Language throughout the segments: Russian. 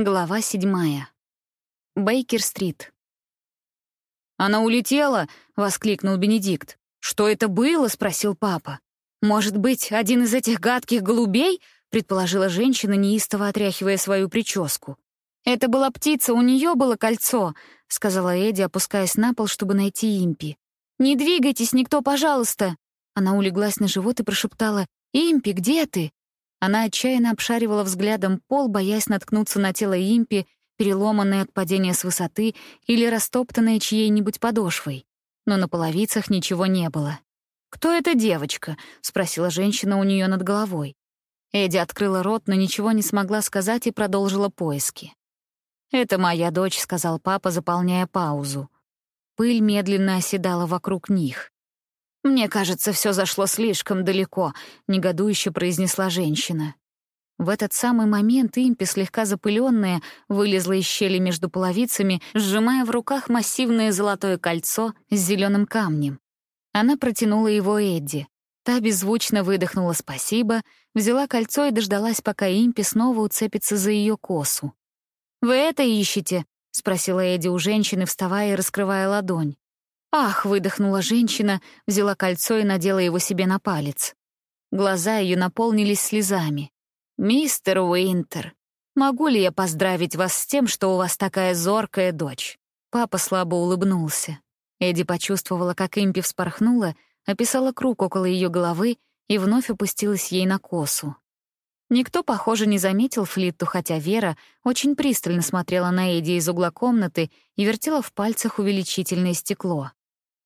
Глава седьмая. Бейкер-стрит. «Она улетела!» — воскликнул Бенедикт. «Что это было?» — спросил папа. «Может быть, один из этих гадких голубей?» — предположила женщина, неистово отряхивая свою прическу. «Это была птица, у нее было кольцо», — сказала Эдди, опускаясь на пол, чтобы найти Импи. «Не двигайтесь, никто, пожалуйста!» Она улеглась на живот и прошептала «Импи, где ты?» Она отчаянно обшаривала взглядом пол, боясь наткнуться на тело импи, переломанное от падения с высоты или растоптанное чьей-нибудь подошвой. Но на половицах ничего не было. «Кто эта девочка?» — спросила женщина у нее над головой. Эдди открыла рот, но ничего не смогла сказать и продолжила поиски. «Это моя дочь», — сказал папа, заполняя паузу. Пыль медленно оседала вокруг них. «Мне кажется, все зашло слишком далеко», — негодующе произнесла женщина. В этот самый момент импи, слегка запыленная, вылезла из щели между половицами, сжимая в руках массивное золотое кольцо с зеленым камнем. Она протянула его Эдди. Та беззвучно выдохнула «спасибо», взяла кольцо и дождалась, пока импи снова уцепится за ее косу. «Вы это ищете?» — спросила Эдди у женщины, вставая и раскрывая ладонь. «Ах!» — выдохнула женщина, взяла кольцо и надела его себе на палец. Глаза ее наполнились слезами. «Мистер Уинтер, могу ли я поздравить вас с тем, что у вас такая зоркая дочь?» Папа слабо улыбнулся. Эдди почувствовала, как импи вспорхнула, описала круг около ее головы и вновь опустилась ей на косу. Никто, похоже, не заметил Флитту, хотя Вера очень пристально смотрела на Эдди из угла комнаты и вертела в пальцах увеличительное стекло.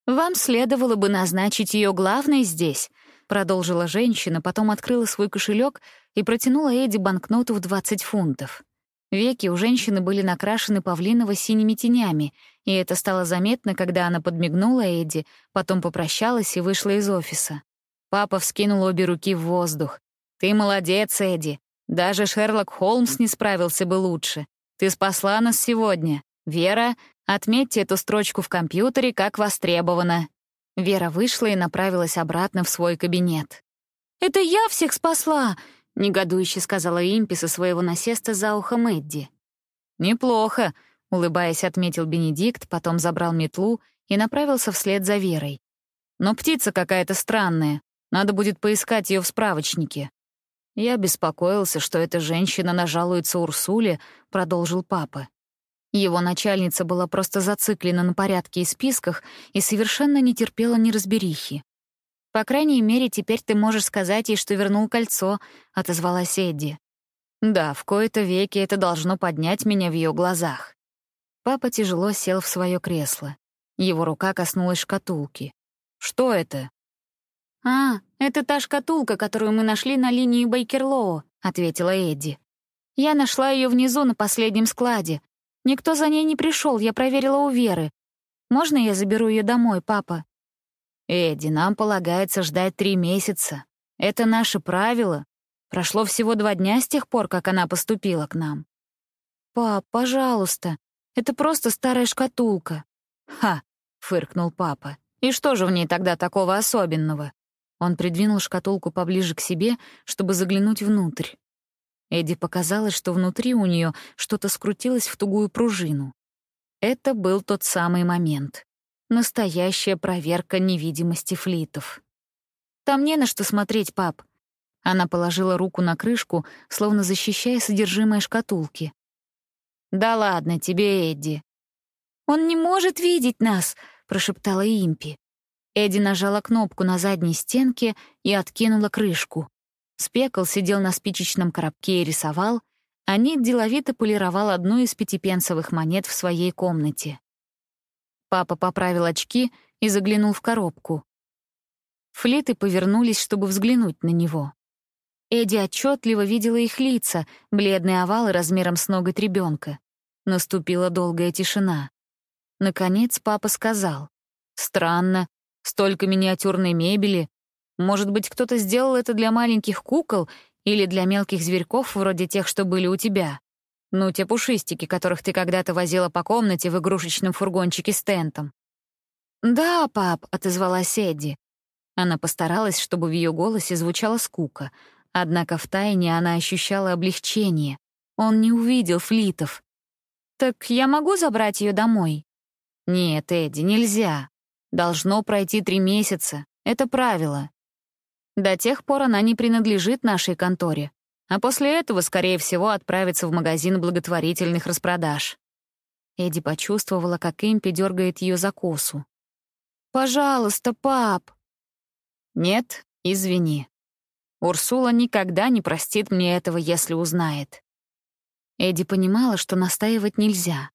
«Вам следовало бы назначить ее главной здесь», — продолжила женщина, потом открыла свой кошелек и протянула Эдди банкноту в 20 фунтов. Веки у женщины были накрашены павлиново-синими тенями, и это стало заметно, когда она подмигнула Эдди, потом попрощалась и вышла из офиса. Папа вскинул обе руки в воздух. «Ты молодец, Эдди. Даже Шерлок Холмс не справился бы лучше. Ты спасла нас сегодня. Вера, Отметьте эту строчку в компьютере как востребовано». Вера вышла и направилась обратно в свой кабинет. «Это я всех спасла!» — негодующе сказала Импи со своего насеста за ухом Эдди. «Неплохо», — улыбаясь, отметил Бенедикт, потом забрал метлу и направился вслед за Верой. «Но птица какая-то странная. Надо будет поискать ее в справочнике». «Я беспокоился, что эта женщина нажалуется Урсуле», — продолжил папа. Его начальница была просто зациклена на порядке и списках и совершенно не терпела неразберихи. «По крайней мере, теперь ты можешь сказать ей, что вернул кольцо», — отозвалась Эдди. «Да, в кои-то веки это должно поднять меня в ее глазах». Папа тяжело сел в свое кресло. Его рука коснулась шкатулки. «Что это?» «А, это та шкатулка, которую мы нашли на линии Бейкерлоу», — ответила Эдди. «Я нашла ее внизу на последнем складе. Никто за ней не пришел, я проверила у Веры. Можно я заберу ее домой, папа?» «Эдди, нам полагается ждать три месяца. Это наше правило. Прошло всего два дня с тех пор, как она поступила к нам». «Пап, пожалуйста, это просто старая шкатулка». «Ха!» — фыркнул папа. «И что же в ней тогда такого особенного?» Он придвинул шкатулку поближе к себе, чтобы заглянуть внутрь. Эдди показалось, что внутри у нее что-то скрутилось в тугую пружину. Это был тот самый момент. Настоящая проверка невидимости флитов. «Там не на что смотреть, пап». Она положила руку на крышку, словно защищая содержимое шкатулки. «Да ладно тебе, Эдди». «Он не может видеть нас», — прошептала Импи. Эдди нажала кнопку на задней стенке и откинула крышку. Спекл сидел на спичечном коробке и рисовал, а Ник деловито полировал одну из пятипенсовых монет в своей комнате. Папа поправил очки и заглянул в коробку. Флиты повернулись, чтобы взглянуть на него. Эдди отчетливо видела их лица, бледные овалы размером с ноготь ребенка. Наступила долгая тишина. Наконец папа сказал. «Странно, столько миниатюрной мебели, может быть, кто-то сделал это для маленьких кукол или для мелких зверьков, вроде тех, что были у тебя? Ну, те пушистики, которых ты когда-то возила по комнате в игрушечном фургончике с тентом. «Да, пап», — отозвалась Эдди. Она постаралась, чтобы в ее голосе звучала скука, однако втайне она ощущала облегчение. Он не увидел флитов. «Так я могу забрать ее домой?» «Нет, Эдди, нельзя. Должно пройти три месяца. Это правило. До тех пор она не принадлежит нашей конторе, а после этого, скорее всего, отправится в магазин благотворительных распродаж». Эдди почувствовала, как Импи дергает ее за косу. «Пожалуйста, пап!» «Нет, извини. Урсула никогда не простит мне этого, если узнает». Эдди понимала, что настаивать нельзя.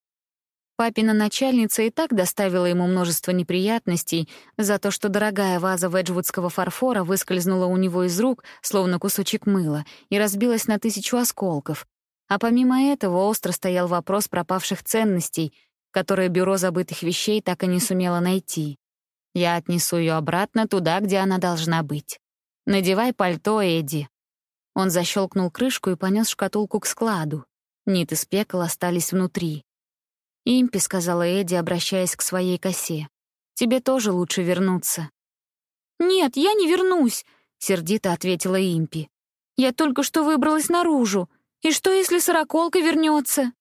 Папина начальница и так доставила ему множество неприятностей за то, что дорогая ваза веджвудского фарфора выскользнула у него из рук, словно кусочек мыла, и разбилась на тысячу осколков. А помимо этого остро стоял вопрос пропавших ценностей, которые бюро забытых вещей так и не сумело найти. Я отнесу ее обратно туда, где она должна быть. Надевай пальто, Эдди. Он защелкнул крышку и понес шкатулку к складу. Нит и спекл остались внутри. «Импи», — сказала Эдди, обращаясь к своей косе, — «тебе тоже лучше вернуться». «Нет, я не вернусь», — сердито ответила Импи. «Я только что выбралась наружу. И что, если сороколка вернется?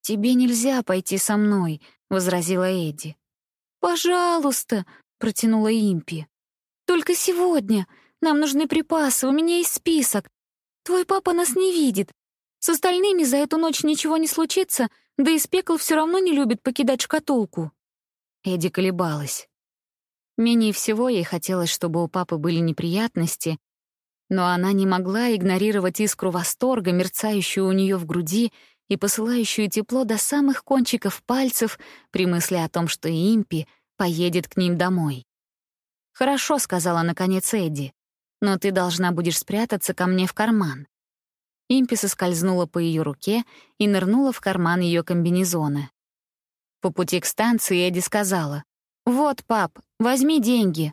«Тебе нельзя пойти со мной», — возразила Эдди. «Пожалуйста», — протянула Импи. «Только сегодня. Нам нужны припасы, у меня есть список. Твой папа нас не видит. С остальными за эту ночь ничего не случится, да и Спекл все равно не любит покидать шкатулку. Эдди колебалась. Менее всего ей хотелось, чтобы у папы были неприятности, но она не могла игнорировать искру восторга, мерцающую у нее в груди и посылающую тепло до самых кончиков пальцев при мысли о том, что Импи поедет к ним домой. «Хорошо», — сказала наконец Эдди, «но ты должна будешь спрятаться ко мне в карман. Импи соскользнула по ее руке и нырнула в карман ее комбинезона. По пути к станции Эдди сказала, «Вот, пап, возьми деньги».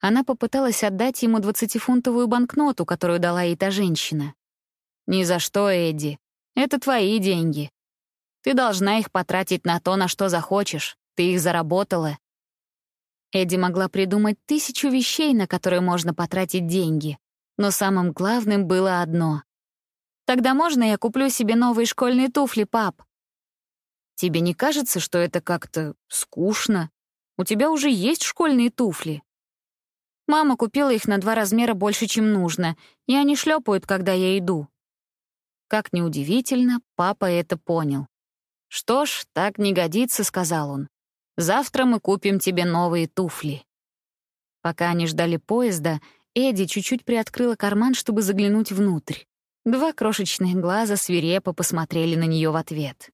Она попыталась отдать ему двадцатифунтовую банкноту, которую дала ей та женщина. «Ни за что, Эдди. Это твои деньги. Ты должна их потратить на то, на что захочешь. Ты их заработала». Эдди могла придумать тысячу вещей, на которые можно потратить деньги. Но самым главным было одно Тогда можно я куплю себе новые школьные туфли, пап? Тебе не кажется, что это как-то скучно? У тебя уже есть школьные туфли. Мама купила их на два размера больше, чем нужно, и они шлепают, когда я иду. Как неудивительно, папа это понял. «Что ж, так не годится», — сказал он. «Завтра мы купим тебе новые туфли». Пока они ждали поезда, Эдди чуть-чуть приоткрыла карман, чтобы заглянуть внутрь. Два крошечных глаза свирепо посмотрели на нее в ответ.